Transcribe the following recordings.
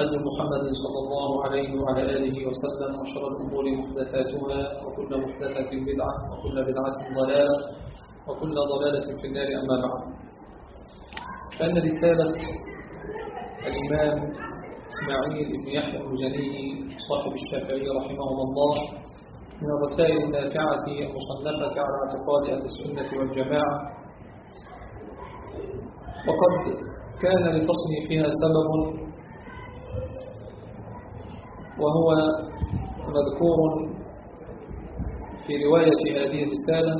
هدي محمد صلى الله عليه وعلى آله وسلم وشر الأمور محدثاتها وكل محدثة بدعة وكل بدعة ضلالة وكل ضلالة في النار أما بعد. فإن رسالة الإمام إسماعيل بن يحيى المزني صاحب الشافعي رحمه الله من الرسائل النافعة المصنفة على اعتقاد أهل السنة والجماعة. وقد كان لتصنيفها سبب وهو مذكور في رواية هذه الرسالة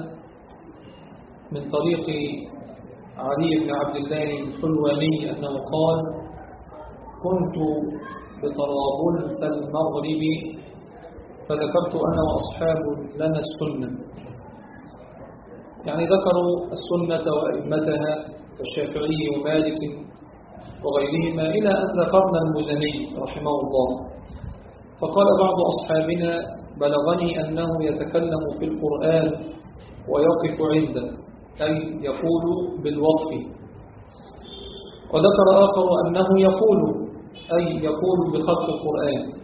من طريق علي بن عبد الله الحلواني أنه قال كنت بطرابلس المغرب فذكرت أنا وأصحاب لنا السنة. يعني ذكروا السنة وأئمتها كالشافعي ومالك وغيرهما إلى أن ذكرنا المزني رحمه الله. فقال بعض أصحابنا بلغني أنه يتكلم في القرآن ويقف عنده أي يقول بالوقف. وذكر آخر أنه يقول أي يقول بخط القرآن.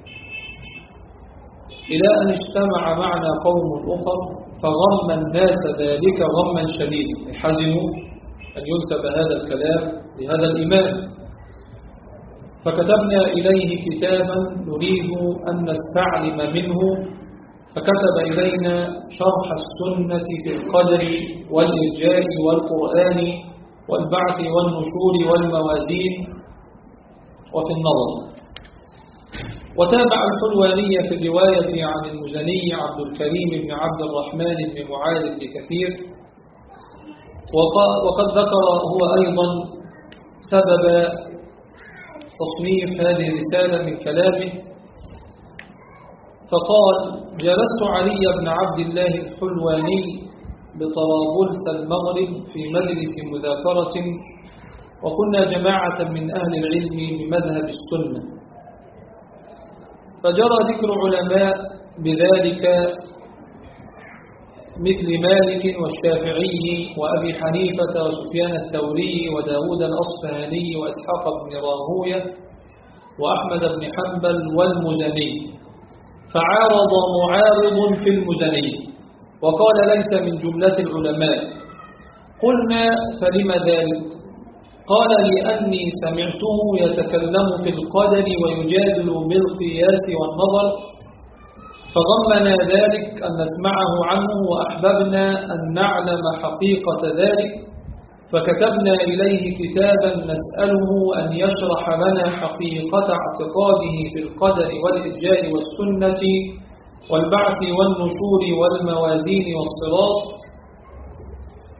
إلى أن اجتمع معنا قوم أخر فغم الناس ذلك غما شديدا. حزنوا أن ينسب هذا الكلام لهذا الإمام. فكتبنا إليه كتابا نريد أن نستعلم منه فكتب إلينا شرح السنة في القدر والإرجاء والقرآن والبعث والنشور والموازين وفي النظر. وتابع الحلوانية في الرواية عن المزني عبد الكريم بن عبد الرحمن بن معاذ بن كثير. وقد ذكر هو أيضا سبب تصنيف هذه الرسالة من كلامه فقال جلست علي بن عبد الله الحلواني بطرابلس المغرب في مجلس مذاكرة وكنا جماعة من أهل العلم بمذهب السنة. فجرى ذكر علماء بذلك مثل مالك والشافعي وأبي حنيفة وسفيان الثوري وداود الأصفهاني وإسحاق بن راهوية وأحمد بن حنبل والمزني. فعارض معارض في المزني. وقال ليس من جملة العلماء قلنا فلم ذلك؟ قال لأني سمعته يتكلم في القدر ويجادل بالقياس والنظر فغمنا ذلك أن نسمعه عنه وأحببنا أن نعلم حقيقة ذلك فكتبنا إليه كتابا نسأله أن يشرح لنا حقيقة اعتقاده في القدر والإرجاء والسنة والبعث والنشور والموازين والصراط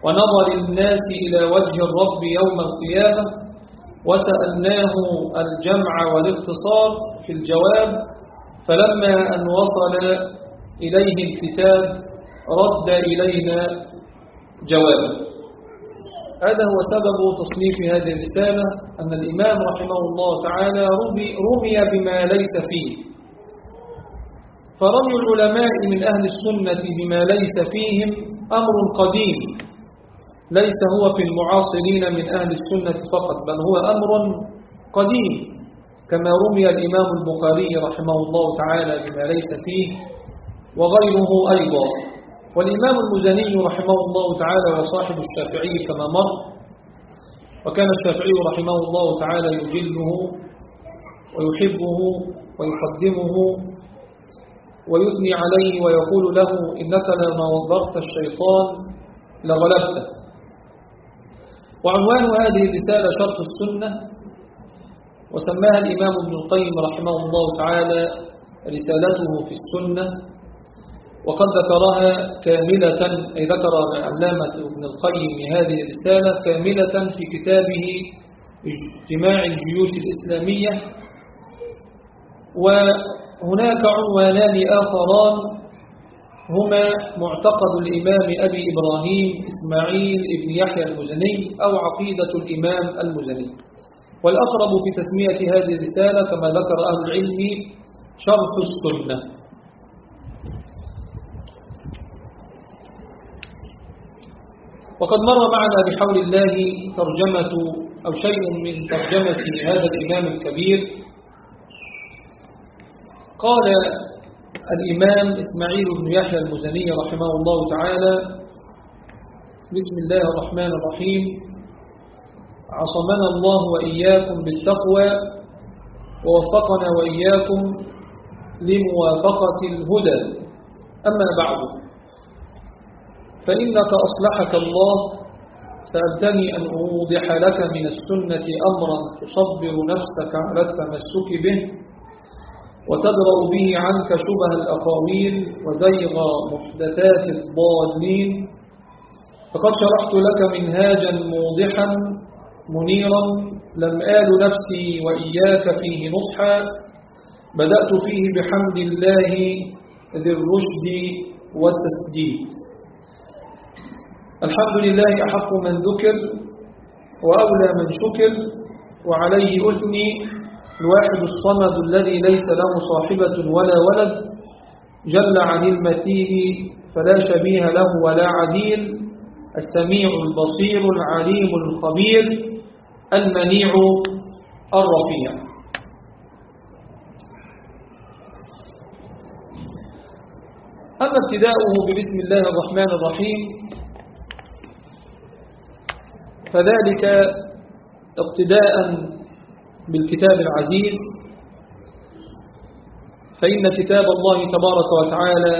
ونظر الناس إلى وجه الرب يوم القيامة وسألناه الجمع والاختصار في الجواب فلما أن وصل إليه الكتاب رد إلينا جوابا هذا هو سبب تصنيف هذه الرسالة أن الإمام رحمه الله تعالى رمي بما ليس فيه. فرمي العلماء من أهل السنة بما ليس فيهم أمر قديم ليس هو في المعاصرين من أهل السنة فقط بل هو أمر قديم. كما رمي الإمام البخاري رحمه الله تعالى بما ليس فيه وغيره أيضا. والإمام المزني رحمه الله تعالى وصاحب الشافعي كما مر وكان الشافعي رحمه الله تعالى يجله ويحبه ويقدمه ويثني عليه ويقول له إنك لما وضرت الشيطان لغلبته. وعنوان هذه الرسالة شرح السنة وسماها الإمام ابن القيم رحمه الله تعالى رسالته في السنة وقد ذكرها كاملة أي ذكر العلامة ابن القيم هذه الرسالة كاملة في كتابه اجتماع الجيوش الإسلامية. و هناك عنوانان آخران هما معتقد الإمام أبي إبراهيم إسماعيل ابن يحيى المزني أو عقيدة الإمام المزني. والأقرب في تسمية هذه الرسالة كما ذكر أهل العلم شرح السنة. وقد مر معنا بحول الله ترجمة أو شيء من ترجمة هذا الإمام الكبير. قال الإمام إسماعيل بن يحيى المزني رحمه الله تعالى بسم الله الرحمن الرحيم. عصمنا الله وإياكم بالتقوى ووفقنا وإياكم لموافقة الهدى. أما بعد فإنك أصلحك الله سألتني أن أوضح لك من السنة أمرا تصبر نفسك على التمسك به وتدرأ به عنك شبه الأقاويل وزيغ محدثات الضالين. فقد شرحت لك منهاجا موضحا منيرا لم آل نفسي وإياك فيه نصحا. بدأت فيه بحمد الله ذي الرشد والتسديد الحمد لله أحق من ذكر وأولى من شكر وعليه أثني. الواحد الصمد الذي ليس له صاحبة ولا ولد. جل عن المثيل فلا شبيه له ولا عديل. السميع البصير العليم الخبير. المنيع الرفيع أما ابتداؤه ببسم الله الرحمن الرحيم فذلك اقتداء بالكتاب العزيز فإن كتاب الله تبارك وتعالى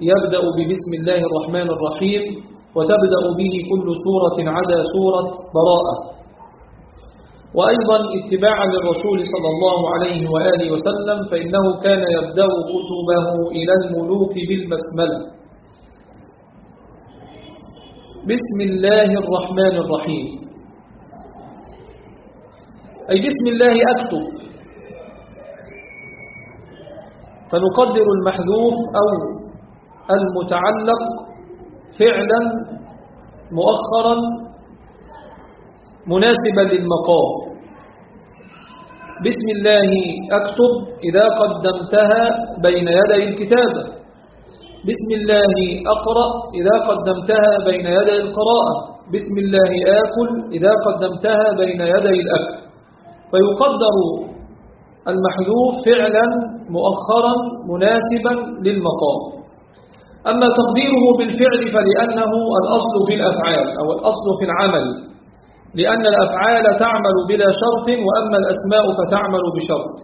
يبدأ ببسم الله الرحمن الرحيم وتبدأ به كل سورة عدا سورة براءة. وأيضا اتباعا للرسول صلى الله عليه وآله وسلم فإنه كان يبدأ كتبه إلى الملوك بالبسملة بسم الله الرحمن الرحيم. أي بسم الله أكتب. فنقدر المحذوف أو المتعلق فعلا مؤخرا مناسبا للمقام. بسم الله أكتب إذا قدمتها بين يدي الكتابة بسم الله أقرأ إذا قدمتها بين يدي القراءة. بسم الله آكل إذا قدمتها بين يدي الأكل. فيقدر المحذوف فعلا مؤخرا مناسبا للمقام. أما تقديره بالفعل فلأنه الأصل في الأفعال أو الأصل في العمل. لأن الأفعال تعمل بلا شرط وأما الأسماء فتعمل بشرط.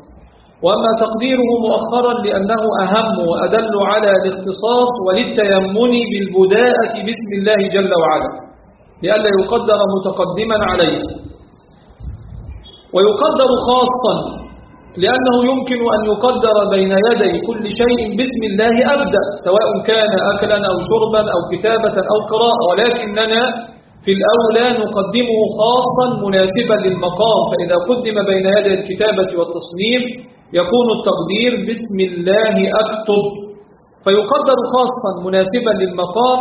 وأما تقديره مؤخرا لأنه أهم وأدل على الاختصاص وللتيمن بالبداءة باسم الله جل وعلا لئلا يقدر متقدما عليه. ويقدر خاصا لأنه يمكن أن يقدر بين يدي كل شيء باسم الله أبدأ سواء كان أكلا أو شربا أو كتابة أو قراءة ولكننا في الأولى نقدمه خاصا مناسبا للمقام فإذا قدم بين يدي الكتابة والتصنيف يكون التقدير بسم الله أكتب. فيقدر خاصا مناسبا للمقام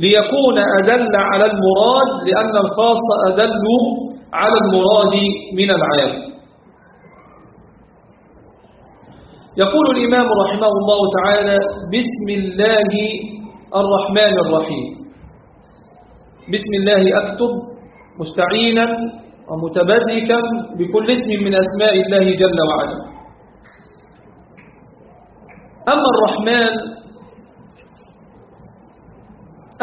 ليكون أدل على المراد لأن الخاص أدل على المراد من العام يقول الإمام رحمه الله تعالى بسم الله الرحمن الرحيم. بسم الله أكتب مستعينا ومتبركا بكل اسم من أسماء الله جل وعلا. أما الرحمن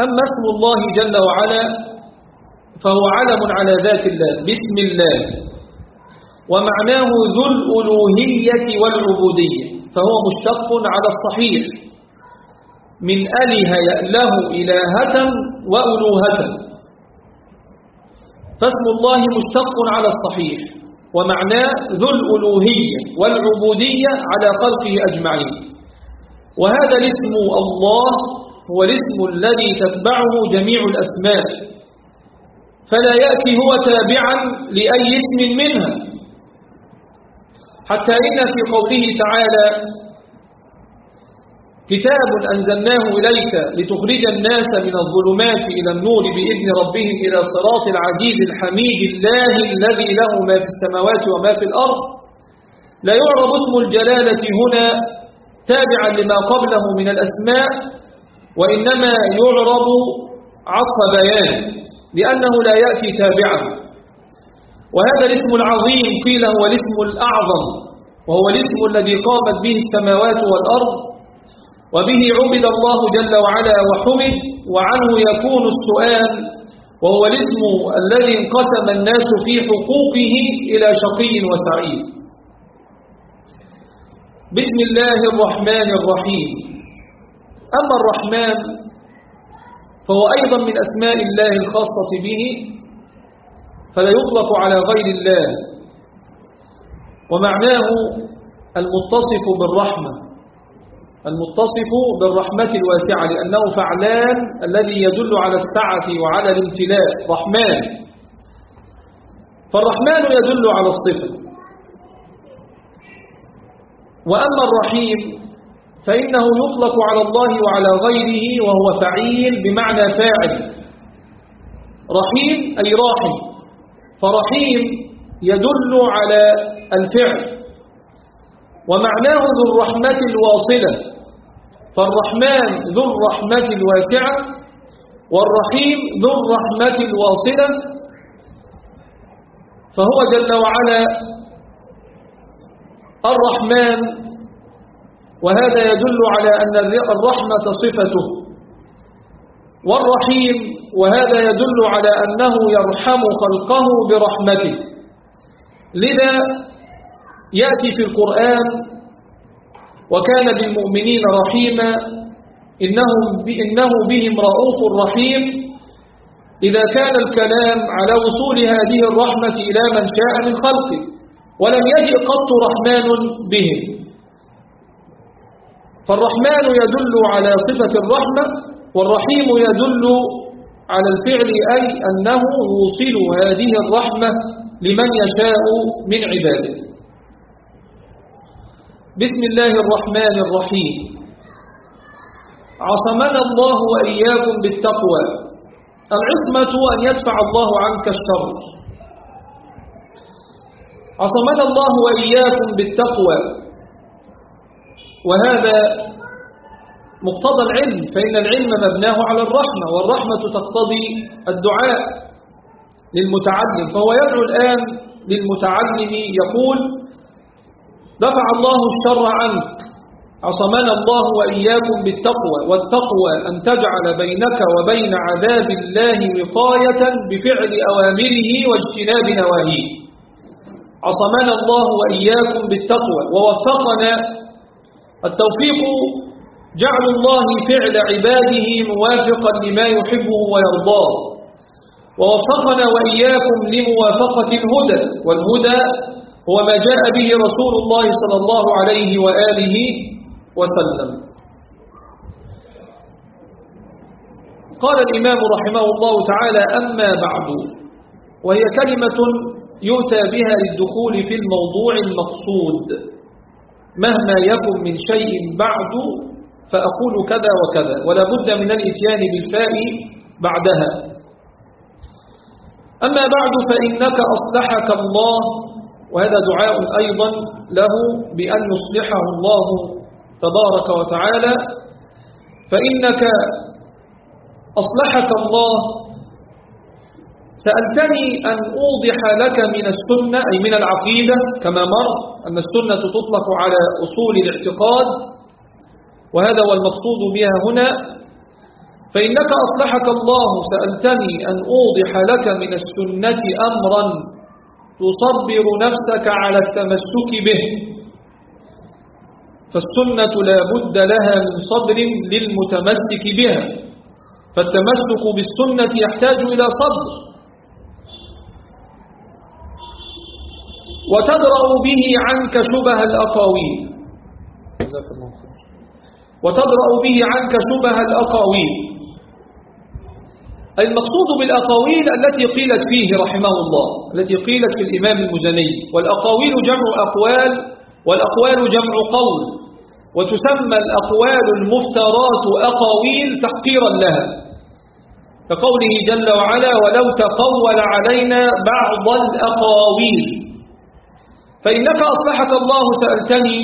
أما اسم الله جل وعلا فهو علم على ذات الله بسم الله. ومعناه ذو الألوهية والعبودية فهو مشتق على الصحيح. من أله يأله إلهة وألوهة. فاسم الله مشتق على الصحيح ومعناه ذو الألوهية والعبودية على خلقه أجمعين. وهذا الاسم الله هو الاسم الذي تتبعه جميع الأسماء. فلا يأتي هو تابعا لأي اسم منها. حتى إن في قوله تعالى كتاب أنزلناه إليك لتخرج الناس من الظلمات إلى النور بإذن ربهم إلى صراط العزيز الحميد الله الذي له ما في السماوات وما في الأرض. لا يعرب اسم الجلالة هنا تابعا لما قبله من الأسماء وإنما يعرب عطف بيان لأنه لا يأتي تابعا. وهذا الاسم العظيم قيل هو الاسم الأعظم وهو الاسم الذي قامت به السماوات والأرض. وبه عبد الله جل وعلا وحمد وعنه يكون السؤال وهو الاسم الذي انقسم الناس في حقوقه إلى شقي وسعيد. بسم الله الرحمن الرحيم. أما الرحمن فهو أيضا من أسماء الله الخاصة به فلا يطلق على غير الله. ومعناه المتصف بالرحمة. المتصف بالرحمة الواسعة لأنه فعلان الذي يدل على السعة وعلى الامتلاء رحمن. فالرحمن يدل على الصفة وأما الرحيم فإنه يطلق على الله وعلى غيره وهو فعيل بمعنى فاعل. رحيم أي راحم. فرحيم يدل على الفعل. ومعناه ذو الرحمة الواصلة. فالرحمن ذو الرحمة الواسعة والرحيم ذو الرحمة الواصلة. فهو جل وعلا الرحمن وهذا يدل على أن الرحمة صفته. والرحيم وهذا يدل على أنه يرحم خلقه برحمته. لذا يأتي في القرآن وكان بالمؤمنين رحيما إنه, إنه بهم رؤوف رحيم إذا كان الكلام على وصول هذه الرحمة إلى من شاء من خلقه ولم يجئ قط رحمن بهم فالرحمن يدل على صفة الرحمة والرحيم يدل على الفعل أي أنه يوصل هذه الرحمة لمن يشاء من عباده. بسم الله الرحمن الرحيم. عصمنا الله وإياكم بالتقوى. العصمة أن يدفع الله عنك الشر. عصمنا الله وإياكم بالتقوى. وهذا مقتضى العلم فإن العلم مبناه على الرحمة والرحمة تقتضي الدعاء للمتعلم. فهو يدعو الآن للمتعلم يقول دفع الله الشر عنك. عصمنا الله وإياكم بالتقوى والتقوى أن تجعل بينك وبين عذاب الله وقاية بفعل أوامره واجتناب نواهيه. عصمنا الله وإياكم بالتقوى ووفقنا التوفيق جعل الله فعل عباده موافقا لما يحبه ويرضاه. ووفقنا وإياكم لموافقة الهدى والهدى هو ما جاء به رسول الله صلى الله عليه وآله وسلم. قال الإمام رحمه الله تعالى أما بعد وهي كلمة يؤتى بها للدخول في الموضوع المقصود. مهما يكن من شيء بعد فأقول كذا وكذا ولا بد من الإتيان بالفاء بعدها. أما بعد فإنك أصلحك الله وهذا دعاء أيضا له بأن يصلحه الله تبارك وتعالى. فإنك أصلحك الله. سألتني أن أوضح لك من السنة أي من العقيدة كما مر أن السنة تطلق على أصول الاعتقاد وهذا هو المقصود بها هنا. فإنك أصلحك الله. سألتني أن أوضح لك من السنة أمرا. تصبر نفسك على التمسك به. فالسنة لا بد لها من صبر للمتمسك بها. فالتمسك بالسنة يحتاج إلى صبر. وتدرأ به عنك شبه الأقاويل. وتدرأ به عنك شبه الأقاويل. المقصود بالأقاويل التي قيلت فيه رحمه الله التي قيلت في الإمام المزني والأقاويل جمع أقوال والأقوال جمع قول وتسمى الأقوال المفترات أقاويل تحقيرا لها كقوله جل وعلا ولو تقول علينا بعض الأقاويل فإنك أصلحك الله سألتني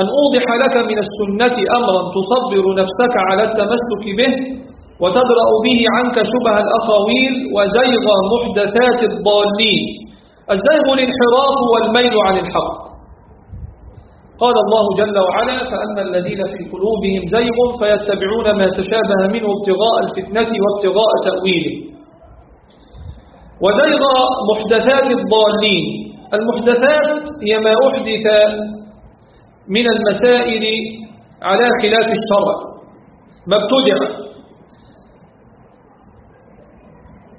أن أوضح لك من السنة أمرا تصبر نفسك على التمسك به وتدرأ به عنك شبه الأقاويل وزيغ محدثات الضالين. الزيغ الانحراف والميل عن الحق. قال الله جل وعلا فأما الذين في قلوبهم زيغ فيتبعون ما تشابه منه ابتغاء الفتنة وابتغاء تأويله. وزيغ محدثات الضالين. المحدثات هي ما أحدث من المسائل على خلاف الشرع. ما ابتدع.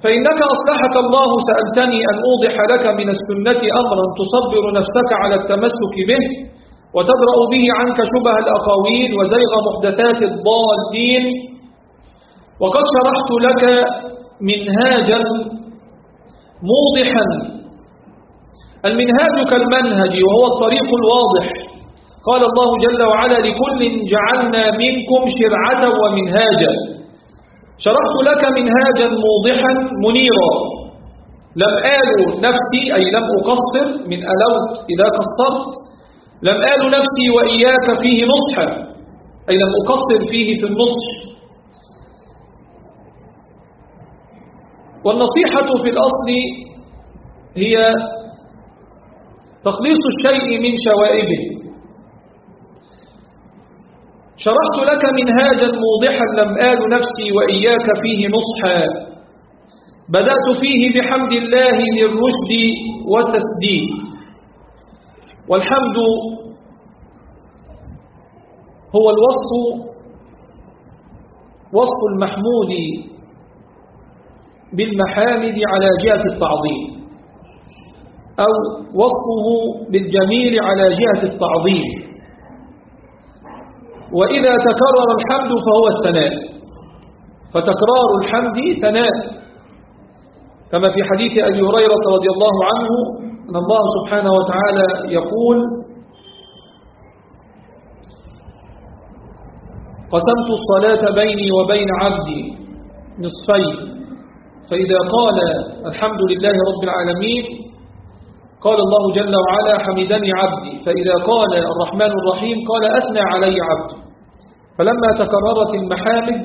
فإنك أصلحك الله سألتني أن أوضح لك من السنة أمرا تصبر نفسك على التمسك به وتدرأ به عنك شبه الأقاويل وزيغ محدثات الضالين. وقد شرحت لك منهاجا موضحا. المنهاج كالمنهج وهو الطريق الواضح. قال الله جل وعلا لكل جعلنا منكم شرعة ومنهاجا. شرحت لك منهاجا موضحا منيرا. لم آل نفسي أي لم أقصر من ألوت إذا قصرت. لم آل نفسي وإياك فيه نصحا أي لم أقصر فيه في النصح. والنصيحة في الأصل هي تخليص الشيء من شوائبه. شرحت لك منهاجا موضحا لم آل نفسي وإياك فيه نصحا. بدأت فيه بحمد الله للرشد والتسديد والحمد هو الوصف وصف المحمود بالمحامد على جهة التعظيم أو وصفه بالجميل على جهة التعظيم. وإذا تكرر الحمد فهو الثناء. فتكرار الحمد ثناء. كما في حديث أبي هريرة رضي الله عنه أن الله سبحانه وتعالى يقول قسمت الصلاة بيني وبين عبدي نصفين. فإذا قال الحمد لله رب العالمين قال الله جل وعلا حمدني عبدي. فإذا قال الرحمن الرحيم قال أثنى علي عبدي. فلما تكررت المحامد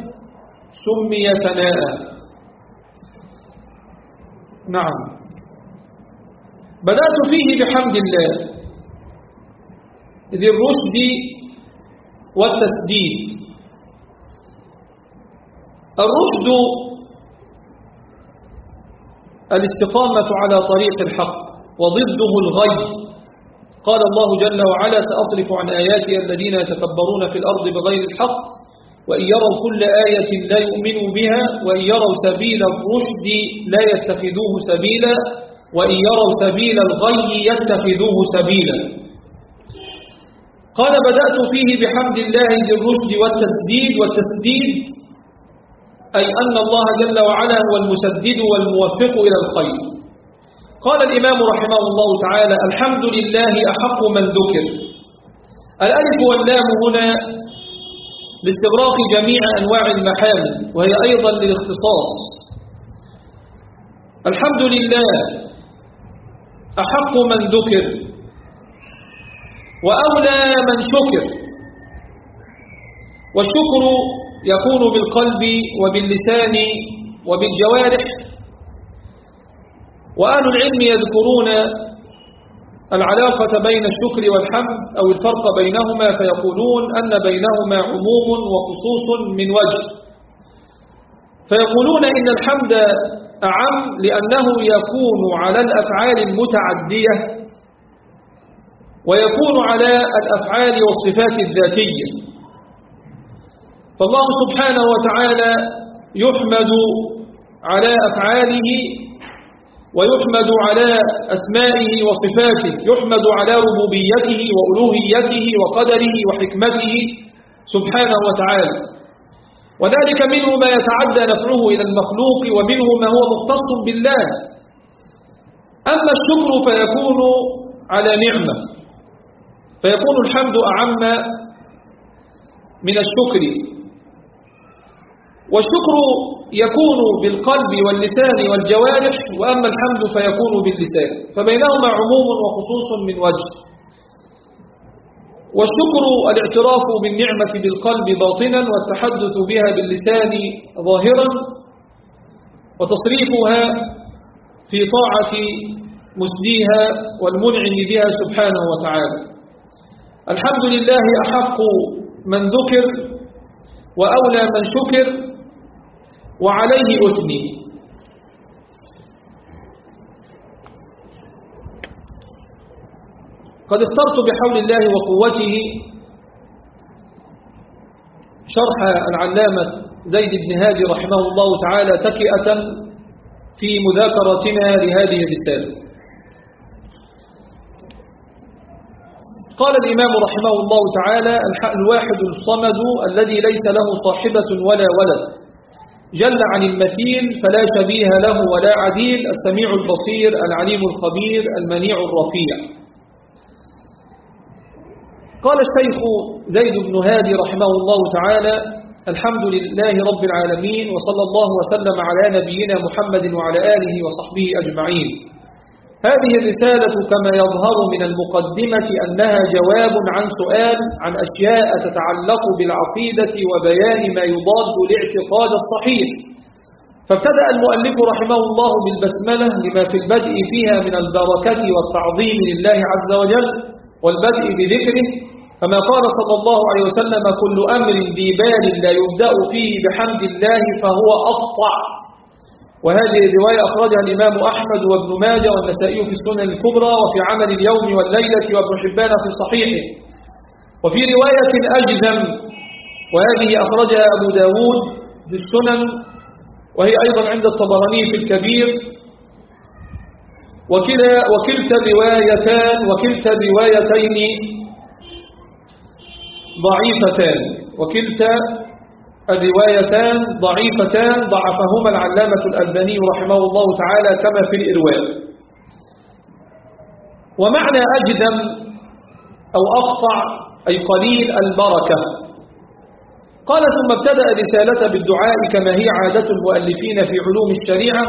سمي ثناء. نعم. بدأت فيه بحمد الله. ذي الرشد والتسديد. الرشد الاستقامة على طريق الحق. وضده الغي قال الله جل وعلا سأصرف عن آياتي الذين يتكبرون في الأرض بغير الحق وإن يروا كل آية لا يؤمنوا بها وإن يروا سبيل الرشد لا يتخذوه سبيلا وإن يروا سبيل الغي يتخذوه سبيلا. قال بدأت فيه بحمد الله ذي الرشد والتسديد والتسديد أي أن الله جل وعلا هو المسدد والموفق إلى الخير. قال الإمام رحمه الله تعالى الحمد لله أحق من ذكر. الألف واللام هنا لاستغراق جميع أنواع المحامد وهي أيضا للاختصاص. الحمد لله أحق من ذكر وأولى من شكر. والشكر يكون بالقلب وباللسان وبالجوارح. وأهل العلم يذكرون العلاقة بين الشكر والحمد أو الفرق بينهما فيقولون أن بينهما عموم وخصوص من وجه. فيقولون إن الحمد أعم لأنه يكون على الأفعال المتعدية ويكون على الأفعال والصفات الذاتية. فالله سبحانه وتعالى يحمد على أفعاله ويحمد على أسمائه وصفاته يحمد على ربوبيته وألوهيته وقدره وحكمته سبحانه وتعالى. وذلك منه ما يتعدى نفعه إلى المخلوق ومنه ما هو مختص بالله. أما الشكر فيكون على نعمة فيكون الحمد أعم من الشكر. والشكر يكون بالقلب واللسان والجوارح وأما الحمد فيكون باللسان. فبينهما عموم وخصوص من وجه. والشكر الاعتراف بالنعمة بالقلب باطنا والتحدث بها باللسان ظاهرا. وتصريفها في طاعة مسديها والمنعم بها سبحانه وتعالى. الحمد لله أحق من ذكر وأولى من شكر. وعليه أثني قد اخترت بحول الله وقوته شرح العلامة زيد بن هادي رحمه الله تعالى تكئة في مذاكرتنا لهذه الرسالة. قال الإمام رحمه الله تعالى الواحد الصمد الذي ليس له صاحبة ولا ولد. جل عن المثيل فلا شبيه له ولا عديل السميع البصير العليم الخبير المنيع الرفيع. قال الشيخ زيد بن هادي رحمه الله تعالى الحمد لله رب العالمين وصلى الله وسلم على نبينا محمد وعلى آله وصحبه أجمعين. هذه الرسالة كما يظهر من المقدمة أنها جواب عن سؤال عن أشياء تتعلق بالعقيدة وبيان ما يضاد الاعتقاد الصحيح. فابتدأ المؤلف رحمه الله بالبسملة لما في البدء فيها من البركة والتعظيم لله عز وجل والبدء بذكره. كما قال صلى الله عليه وسلم كل أمر ذي بال لا يبدأ فيه بحمد الله فهو أقطع وهذه الرواية أخرجها الإمام أحمد وابن ماجه والنسائي في السنن الكبرى وفي عمل اليوم والليلة وابن حبان في صحيحه. وفي رواية أجزم وهذه أخرجها أبو داود في السنن وهي أيضا عند الطبراني في الكبير. وكلا وكلتا روايتان وكلتا روايتين ضعيفتان. وكلتا الروايتان ضعيفتان ضعفهما العلامة الألباني رحمه الله تعالى كما في الإرواء. ومعنى أجدم أو أقطع أي قليل البركة. قال ثم ابتدأ رسالة بالدعاء كما هي عادة المؤلفين في علوم الشريعة.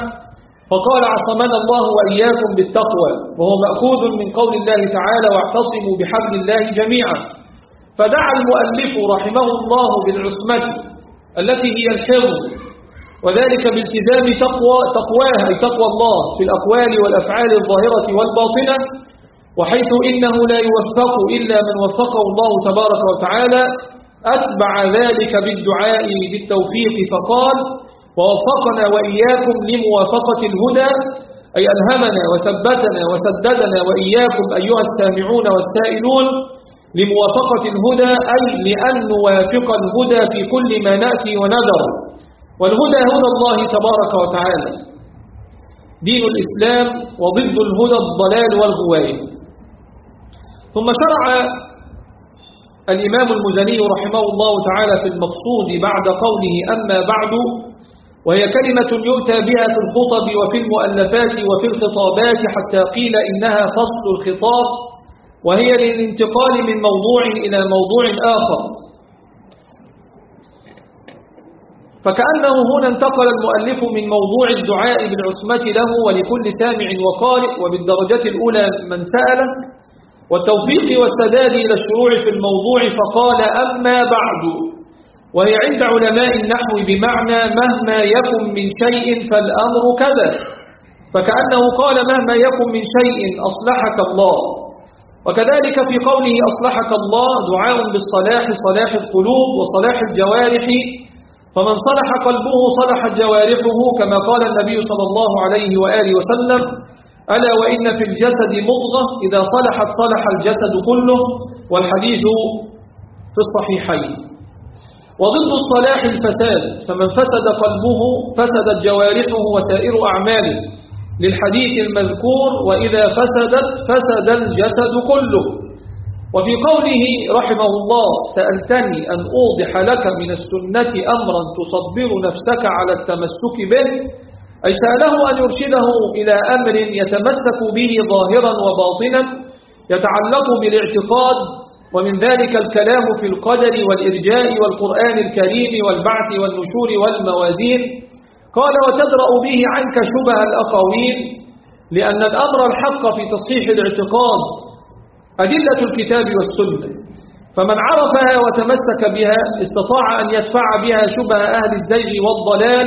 فقال عصمنا الله وإياكم بالتقوى وهو مأخوذ من قول الله تعالى واعتصموا بحبل الله جميعا. فدعا المؤلف رحمه الله بالعصمة. التي هي الحفظ. وذلك بالتزام تقوى تقواه أي تقوى الله في الأقوال والأفعال الظاهرة والباطنة وحيث إنه لا يوفق إلا من وفقه الله تبارك وتعالى أتبع ذلك بالدعاء بالتوفيق فقال ووفقنا وإياكم لموافقة الهدى أي ألهمنا وثبتنا وسددنا وإياكم أيها السامعون والسائلون لموافقة الهدى أي لأن نوافق الهدى في كل ما نأتي ونذر. والهدى هدى الله تبارك وتعالى. دين الإسلام وضد الهدى الضلال والغواية ثم شرع الإمام المزني رحمه الله تعالى في المقصود بعد قوله أما بعد وهي كلمة يؤتى بها في الخطب وفي المؤلفات وفي الخطابات حتى قيل إنها فصل الخطاب. وهي للانتقال من موضوع إلى موضوع آخر. فكأنه هنا انتقل المؤلف من موضوع الدعاء بالعصمة له ولكل سامع وقارئ وبالدرجة الأولى من سأله والتوفيق والسداد إلى الشروع في الموضوع فقال أما بعد. وهي عند علماء النحو بمعنى مهما يكن من شيء فالأمر كذا. فكأنه قال مهما يكن من شيء أصلحك الله. وكذلك في قوله أصلحك الله دعاء بالصلاح صلاح القلوب وصلاح الجوارح فمن صلح قلبه صلحت جوارحه كما قال النبي صلى الله عليه وآله وسلم ألا وإن في الجسد مضغة إذا صلحت صلح الجسد كله والحديث في الصحيحين. وضد الصلاح الفساد فمن فسد قلبه فسدت جوارحه وسائر أعماله. للحديث المذكور وإذا فسدت فسد الجسد كله. وفي قوله رحمه الله سألتني أن أوضح لك من السنة أمرا تصبر نفسك على التمسك به. أي سأله أن يرشده إلى أمر يتمسك به ظاهرا وباطنا يتعلق بالاعتقاد ومن ذلك الكلام في القدر والإرجاء والقرآن الكريم والبعث والنشور والموازين. قال وتدرأ به عنك شبه الأقاويل لأن الأمر الحق في تصحيح الاعتقاد أدلة الكتاب والسنة. فمن عرفها وتمسك بها استطاع أن يدفع بها شبه أهل الزيغ والضلال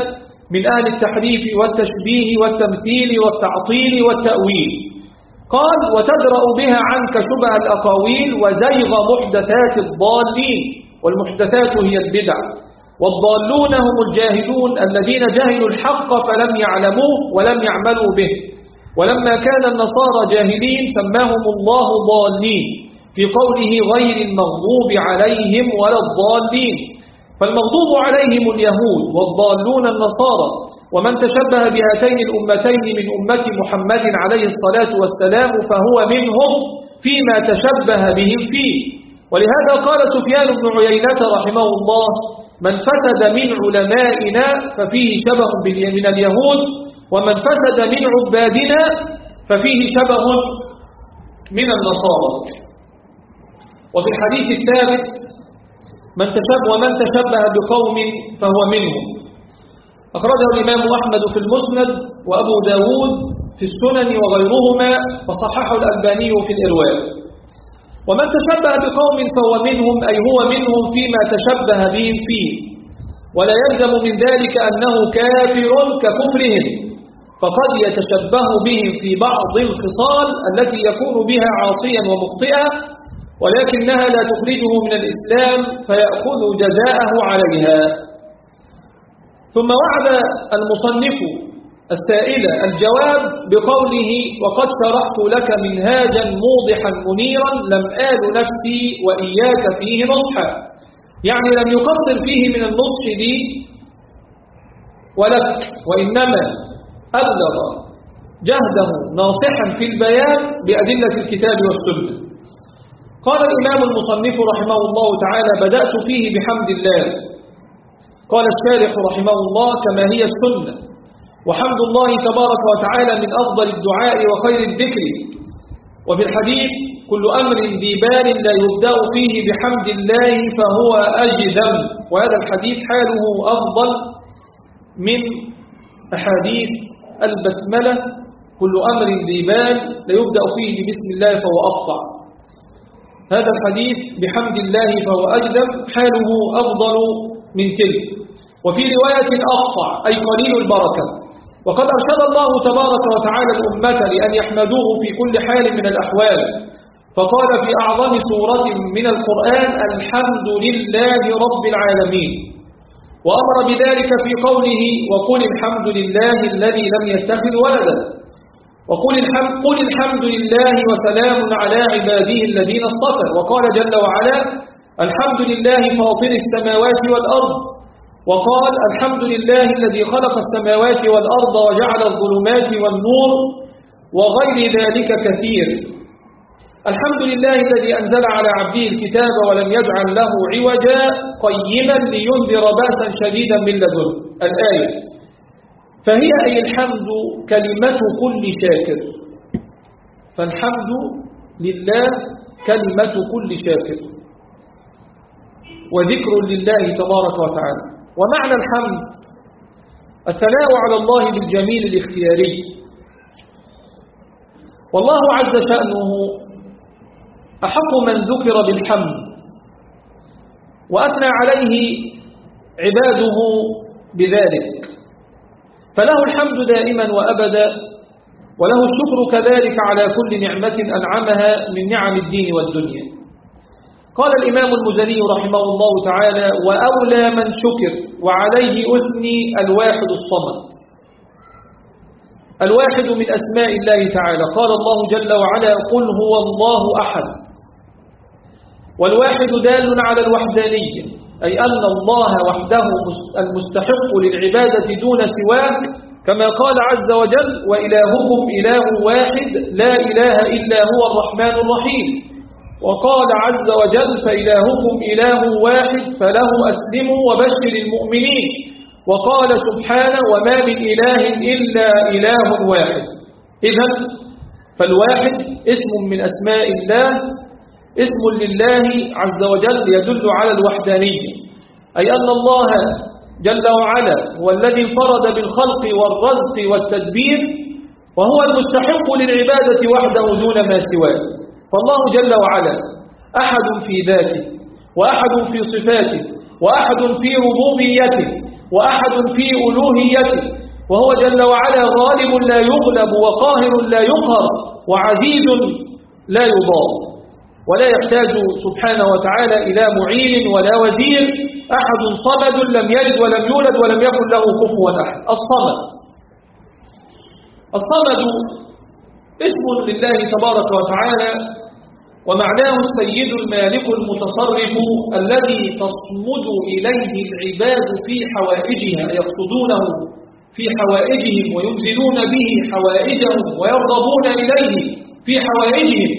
من أهل التحريف والتشبيه والتمثيل والتعطيل والتأويل. قال وتدرأ بها عنك شبه الأقاويل وزيغ محدثات الضالين والمحدثات هي البدع. والضالون هم الجاهلون الذين جهلوا الحق فلم يعلموه ولم يعملوا به. ولما كان النصارى جاهلين سماهم الله ضالين في قوله غير المغضوب عليهم ولا الضالين. فالمغضوب عليهم اليهود والضالون النصارى. ومن تشبه بهاتين الأمتين من أمة محمد عليه الصلاة والسلام فهو منهم فيما تشبه بهم فيه. ولهذا قال سفيان بن عيينة رحمه الله من فسد من علمائنا ففيه شبه من اليهود ومن فسد من عبادنا ففيه شبه من النصارى. وفي الحديث الثالث من تشبه ومن تشبه بقوم فهو منهم. أخرجه الإمام أحمد في المسند وأبو داود في السنن وغيرهما وصححه الألباني في الإرواء ومن تشبه بقوم فهو منهم أي هو منهم فيما تشبه بهم فيه. ولا يلزم من ذلك أنه كافر ككفرهم. فقد يتشبه بهم في بعض الخصال التي يكون بها عاصيا ومخطئا ولكنها لا تخرجه من الإسلام فيأخذ جزاءه عليها. ثم وعد المصنف السائل الجواب بقوله وقد شرحت لك منهاجا موضحا منيرا لم آل نفسي وإياك فيه نصحا. يعني لم يقصر فيه من النصح لي ولك وإنما أبلغ جهده ناصحا في البيان بأدلة الكتاب والسنة. قال الإمام المصنف رحمه الله تعالى بدأت فيه بحمد الله. قال الشارح رحمه الله كما هي السنة. وحمد الله تبارك وتعالى من أفضل الدعاء وخير الذكر. وفي الحديث كل أمر ذي بال لا يبدأ فيه بحمد الله فهو أجذم وهذا الحديث حاله أفضل من أحاديث البسملة كل أمر ذي بال لا يبدأ فيه بسم الله فهو أقطع هذا الحديث بحمد الله فهو أجدم حاله أفضل من تلك وفي رواية أقطع أي قليل البركة. وقد أرشد الله تبارك وتعالى الأمة لأن يحمدوه في كل حال من الأحوال. فقال في أعظم سورة من القرآن الحمد لله رب العالمين. وأمر بذلك في قوله وقل الحمد لله الذي لم يتخذ ولدا. وقل الحمد, قل الحمد لله وسلام على عباده الذين اصطفى. وقال جل وعلا الحمد لله فاطر السماوات والأرض. وقال الحمد لله الذي خلق السماوات والأرض وجعل الظلمات والنور وغير ذلك كثير. الحمد لله الذي أنزل على عبده الكتاب ولم يجعل له عوجا قيما لينذر بأسا شديدا من لدنه. الآية فهي أي الحمد كلمة كل شاكر. فالحمد لله كلمة كل شاكر. وذكر لله تبارك وتعالى. ومعنى الحمد الثناء على الله بالجميل الاختياري. والله عز شأنه أحق من ذكر بالحمد وأثنى عليه عباده بذلك. فله الحمد دائما وأبدا وله الشكر كذلك على كل نعمة أنعمها من نعم الدين والدنيا. قال الإمام المزني رحمه الله تعالى وأولى من شكر وعليه أثني الواحد الصمد. الواحد من أسماء الله تعالى. قال الله جل وعلا قل هو الله أحد. والواحد دال على الوحدانية أي أن الله وحده المستحق للعبادة دون سواه كما قال عز وجل وإلهكم إله واحد لا إله إلا هو الرحمن الرحيم. وقال عز وجل فإلهكم إله واحد فله أسلموا وبشر المؤمنين. وقال سبحانه وما من إله إلا إله واحد. إذا فالواحد اسم من أسماء الله اسم لله عز وجل يدل على الوحدانية. أي أن الله جل وعلا هو الذي انفرد بالخلق والرزق والتدبير وهو المستحق للعبادة وحده دون ما سواه. فالله جل وعلا أحد في ذاته وأحد في صفاته وأحد في ربوبيته وأحد في ألوهيته وهو جل وعلا غالب لا يغلب وقاهر لا يقهر وعزيز لا يضار ولا يحتاج سبحانه وتعالى إلى معين ولا وزير أحد صمد لم يلد ولم يولد ولم يكن له كفوا أحد الصمد. الصمد اسم لله تبارك وتعالى ومعناه السيد المالك المتصرف الذي تصمد إليه العباد في حوائجها يقصدونه في حوائجهم وينزلون به حوائجهم ويرغبون إليه في حوائجهم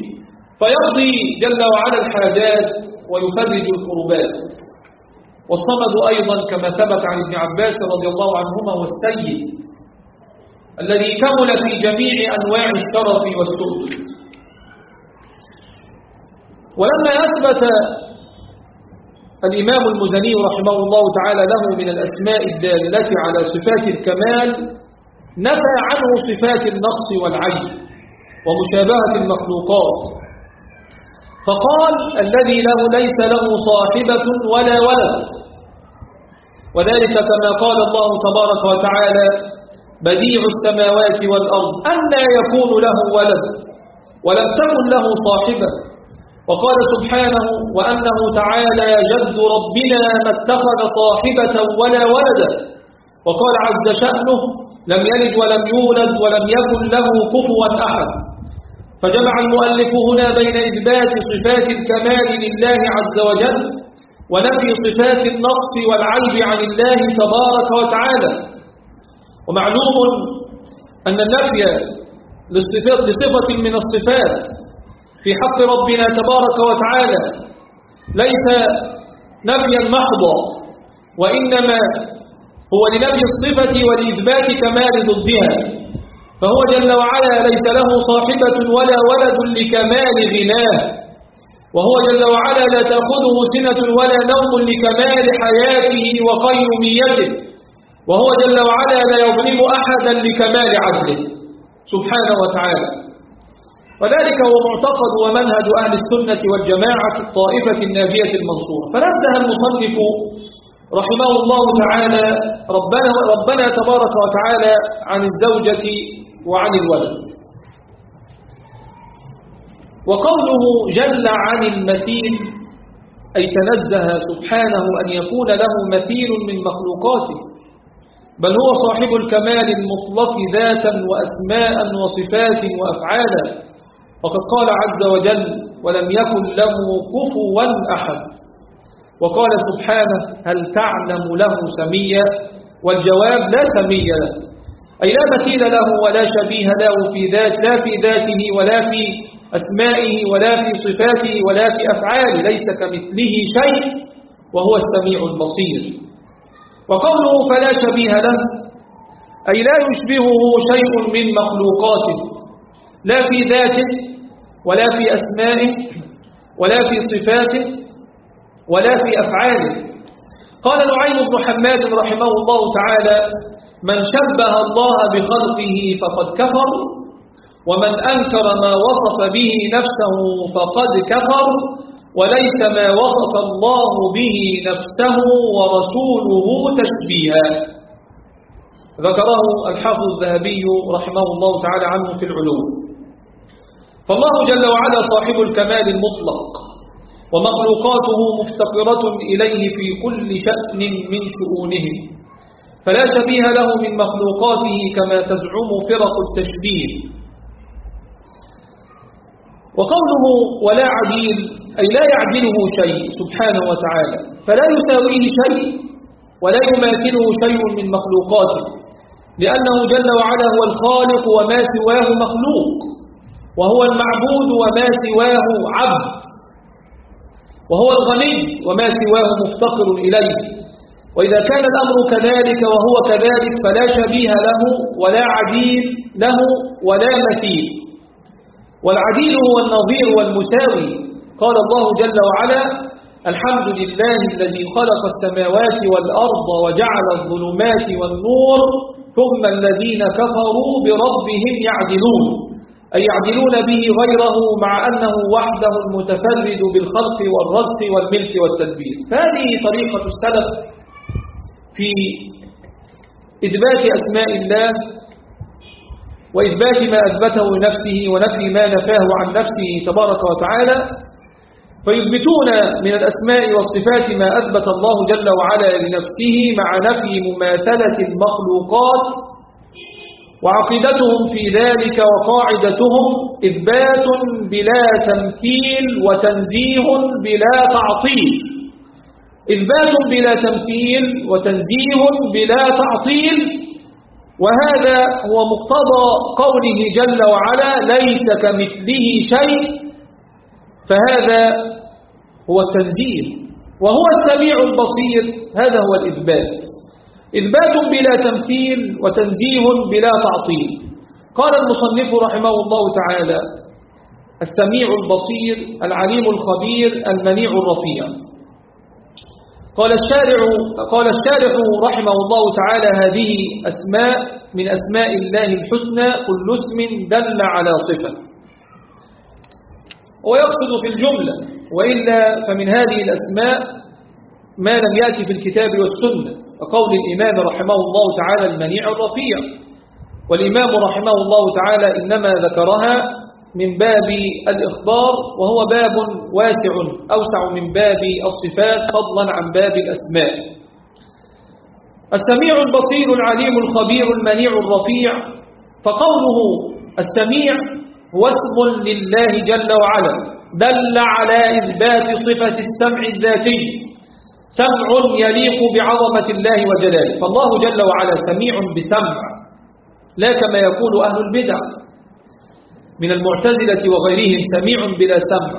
فيقضي جل وعلا الحاجات ويفرج الكربات. والصمد أيضا كما ثبت عن ابن عباس رضي الله عنهما هو السيد الذي كمل في جميع أنواع الشرف والسؤدد ولما أثبت الإمام المزني رحمه الله تعالى له من الأسماء الدالة على صفات الكمال نفى عنه صفات النقص والعيب ومشابهة المخلوقات. فقال الذي له ليس له صاحبة ولا ولد. وذلك كما قال الله تبارك وتعالى بديع السماوات والأرض أن يكون له ولد ولم تكن له صاحبة. وقال سبحانه وأنه تعالى جد ربنا ما اتخذ صاحبة ولا ولدا. وقال عز شأنه لم يلد ولم يولد ولم يكن له كفوا أحد. فجمع المؤلف هنا بين إثبات صفات الكمال لله عز وجل ونفي صفات النقص والعيب عن الله تبارك وتعالى. ومعلوم أن النفي لصفة من الصفات في حق ربنا تبارك وتعالى ليس نفيا محضا وإنما هو لنفي الصفة ولإثبات كمال ضدها. فهو جل وعلا ليس له صاحبة ولا ولد لكمال غناه. وهو جل وعلا لا تأخذه سنة ولا نوم لكمال حياته وقيوميته. وهو جل وعلا لا يظلم أحدا لكمال عدله. سبحانه وتعالى. وذلك هو معتقد ومنهج أهل السنة والجماعة الطائفة الناجية المنصورة. فنبه المصنف رحمه الله تعالى ربنا, ربنا تبارك وتعالى عن الزوجة وعن الولد. وقوله جل عن المثيل أي تنزه سبحانه أن يكون له مثيل من مخلوقاته. بل هو صاحب الكمال المطلق ذاتا وأسماء وصفات وأفعالا. وقد قال عز وجل ولم يكن له كفوا أحد وقال سبحانه هل تعلم له سميا? والجواب لا سمي له أي لا مثيل له ولا شبيه له في ذات لا في ذاته ولا في أسمائه ولا في صفاته ولا في أفعاله. ليس كمثله شيء وهو السميع البصير. وقوله فلا شبيه له أي لا يشبهه شيء من مخلوقاته لا في ذاته ولا في أسمائه ولا في صفاته ولا في أفعاله. قال نعيم بن حماد رحمه الله تعالى من شبه الله بخلقه فقد كفر ومن أنكر ما وصف به نفسه فقد كفر وليس ما وصف الله به نفسه ورسوله تشبيها. ذكره الحافظ الذهبي رحمه الله تعالى عنه في العلوم. فالله جل وعلا صاحب الكمال المطلق ومخلوقاته مفتقرة إليه في كل شأن من شؤونهم. فلا شبيه له من مخلوقاته كما تزعم فرق التشبيه. وقوله ولا عديل أي لا يعدله شيء سبحانه وتعالى فلا يساويه شيء ولا يماثله شيء من مخلوقاته لأنه جل وعلا هو الخالق وما سواه مخلوق وهو المعبود وما سواه عبد وهو الغني وما سواه مفتقر إليه وإذا كان الأمر كذلك وهو كذلك فلا شبيه له ولا عديل له ولا مثيل. والعديل هو النظير والمساوي. قال الله جل وعلا الحمد لله الذي خلق السماوات والأرض وجعل الظلمات والنور ثم الذين كفروا بربهم يعدلون. أي يعدلون به غيره مع أنه وحده المتفرد بالخلق والرزق والملك والتدبير. فهذه طريقة السلف في إثبات أسماء الله وإثبات ما أثبته لنفسه ونفي ما نفاه عن نفسه تبارك وتعالى فيثبتون من الأسماء والصفات ما أثبت الله جل وعلا لنفسه مع نفي مماثلة المخلوقات وعقيدتهم في ذلك وقاعدتهم إثبات بلا تمثيل وتنزيه بلا تعطيل. إثبات بلا تمثيل وتنزيه بلا تعطيل وهذا هو مقتضى قوله جل وعلا ليس كمثله شيء. فهذا هو التنزيل وهو السميع البصير هذا هو الإثبات. إثبات بلا تمثيل وتنزيه بلا تعطيل. قال المصنف رحمه الله تعالى السميع البصير العليم الخبير المنيع الرفيع. قال الشارع قال الشارح رحمه الله تعالى هذه أسماء من أسماء الله الحسنى كل اسم دل على صفة. ويقصد في الجملة وإلا فمن هذه الأسماء ما لم يأتي في الكتاب والسنة وقول الإمام رحمه الله تعالى المنيع الرفيع. والإمام رحمه الله تعالى إنما ذكرها من باب الإخبار وهو باب واسع أوسع من باب الصفات فضلا عن باب الأسماء. السميع البصير العليم الخبير المنيع الرفيع فقوله السميع هو اسم لله جل وعلا دل على إثبات صفة السمع الذاتي سمع يليق بعظمة الله وجلاله. فالله جل وعلا سميع بسمع لا كما يقول أهل البدع. من المعتزلة وغيرهم سميع بلا سمع.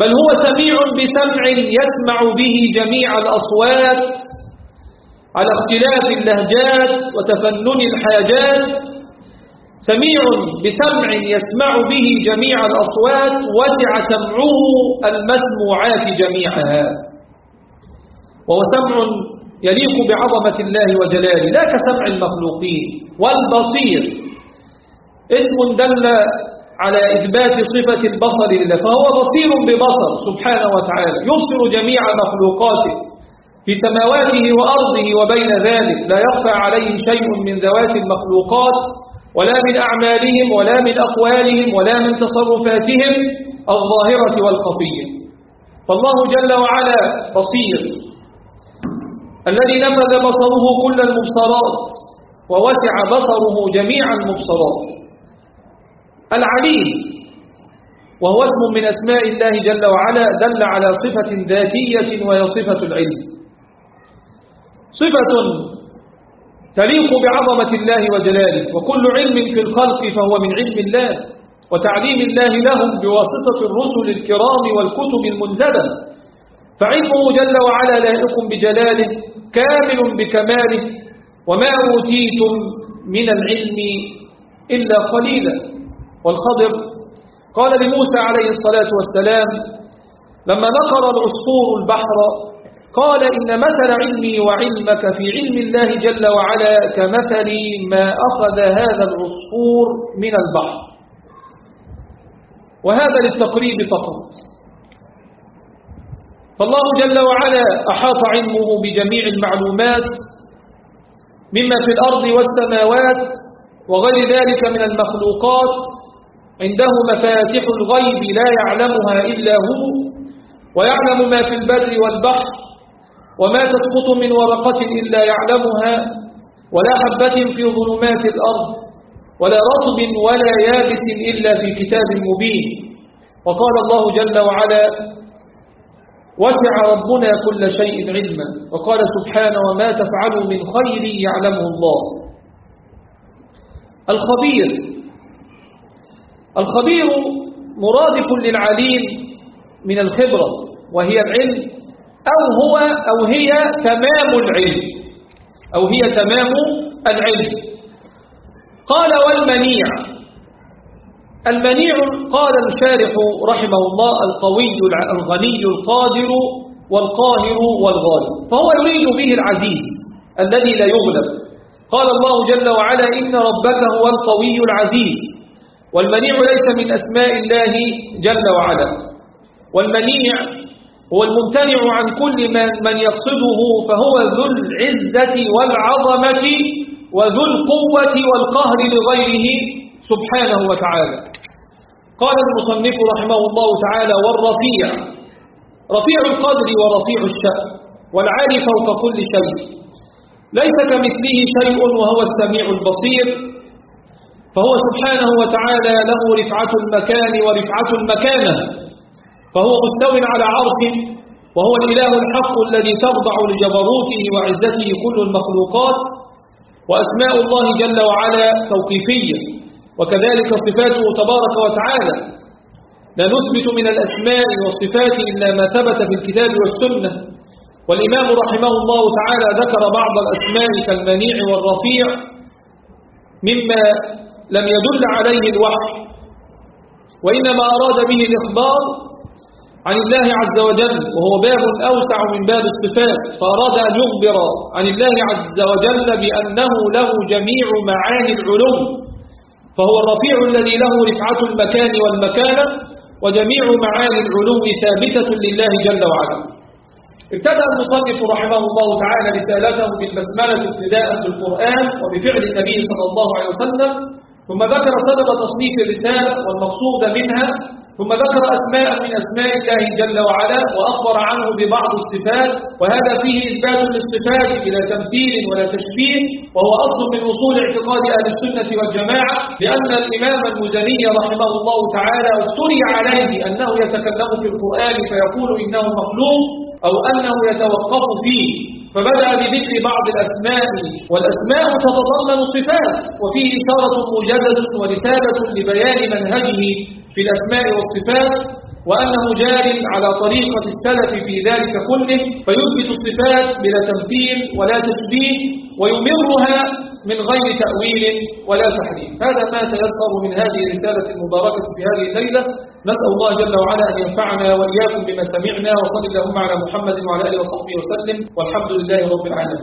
بل هو سميع بسمع يسمع به جميع الأصوات على اختلاف اللهجات وتفنن الحاجات. سميع بسمع يسمع به جميع الأصوات وسع سمعه المسموعات جميعها وهو سمع يليق بعظمة الله وجلاله لا كسمع المخلوقين والبصير. اسم دل على إثبات صفة البصر لله فهو بصير ببصر سبحانه وتعالى يبصر جميع مخلوقاته في سماواته وأرضه وبين ذلك لا يخفى عليه شيء من ذوات المخلوقات ولا من أعمالهم ولا من أقوالهم ولا من تصرفاتهم الظاهرة والخفية. فالله جل وعلا بصير الذي نفذ بصره كل المبصرات ووسع بصره جميع المبصرات. العليم وهو اسم من أسماء الله جل وعلا دل على صفة ذاتية وهي صفة العلم. صفة تليق بعظمة الله وجلاله وكل علم في الخلق فهو من علم الله وتعليم الله لهم بواسطة الرسل الكرام والكتب المنزلة. فعلمه جل وعلا لائق بجلاله كامل بكماله وما أوتيتم من العلم إلا قليلا. والخضر. قال لموسى عليه الصلاة والسلام لما نقر العصفور البحر قال إن مثل علمي وعلمك في علم الله جل وعلا كمثل ما أخذ هذا العصفور من البحر. وهذا للتقريب فقط. فالله جل وعلا أحاط علمه بجميع المعلومات مما في الأرض والسماوات وغير ذلك من المخلوقات عنده مفاتح الغيب لا يعلمها إلا هو ويعلم ما في البر والبحر وما تسقط من ورقة إلا يعلمها ولا حبة في ظلمات الأرض ولا رطب ولا يابس إلا في كتاب مبين. وقال الله جل وعلا وسع ربنا كل شيء علما. وقال سبحانه وما تفعلوا من خير يعلمه الله. الخبير الخبير مرادف للعليم من الخبرة وهي العلم أو هو أو هي تمام العلم أو هي تمام العلم. قال والمنيع. المنيع قال الشارح رحمه الله القوي الغني القادر والقاهر والغالب فهو يريد به العزيز الذي لا يغلب. قال الله جل وعلا إن ربك هو القوي العزيز. والمنيع ليس من أسماء الله جل وعلا. والمنيع هو الممتنع عن كل من, من يقصده فهو ذو العزة والعظمة وذو القوة والقهر لغيره سبحانه وتعالى. قال المصنف رحمه الله تعالى والرفيع. رفيع القدر ورفيع الشأن والعالي فوق كل شيء. ليس كمثله شيء وهو السميع البصير. فهو سبحانه وتعالى له رفعة المكان ورفعة المكانة. فهو مستو على عرش وهو الإله الحق الذي تخضع لجبروته وعزته كل المخلوقات وأسماء الله جل وعلا توقيفية وكذلك صفاته تبارك وتعالى. لا نثبت من الأسماء والصفات إلا ما ثبت في الكتاب والسنة. والإمام رحمه الله تعالى ذكر بعض الأسماء كالمنيع والرفيع مما لم يدل عليه الوحي وإنما أراد به الإخبار عن الله عز وجل وهو باب أوسع من باب الصفات فأراد أن يخبر عن الله عز وجل بأنه له جميع معاني العلوم فهو الرفيع الذي له رفعة المكان والمكانة وجميع معاني العلوم ثابتة لله جل وعلا. ابتدأ المصنف رحمه الله تعالى رسالته بالبسملة ابتداء بالقرآن وبفعل النبي صلى الله عليه وسلم ثم ذكر سبب تصنيف الرسالة والمقصود منها ثم ذكر أسماء من أسماء الله جل وعلا وأخبر عنه ببعض الصفات وهذا فيه إثبات للصفات بلا تمثيل ولا تشبيه وهو أصل من أصول اعتقاد أهل السنة والجماعة لأن الإمام المزني رحمه الله تعالى افتري عليه أنه يتكلم في القرآن فيقول إنه مخلوق أو أنه يتوقف فيه. فبدأ بذكر بعض الأسماء والأسماء تتضمن صفات وفيه إشارة موجزة ورسالة لبيان منهجه في الأسماء والصفات. وأنه جار على طريقة السلف في ذلك كله فيثبت الصفات بلا تمثيل ولا تشبيه ويمرها من غير تأويل ولا تحريف. هذا ما تيسر من هذه الرسالة المباركة في هذه الليلة. نسأل الله جل وعلا أن ينفعنا وإياكم بما سمعنا وصل اللهم على محمد وعلى آله وصحبه وسلم والحمد لله رب العالمين.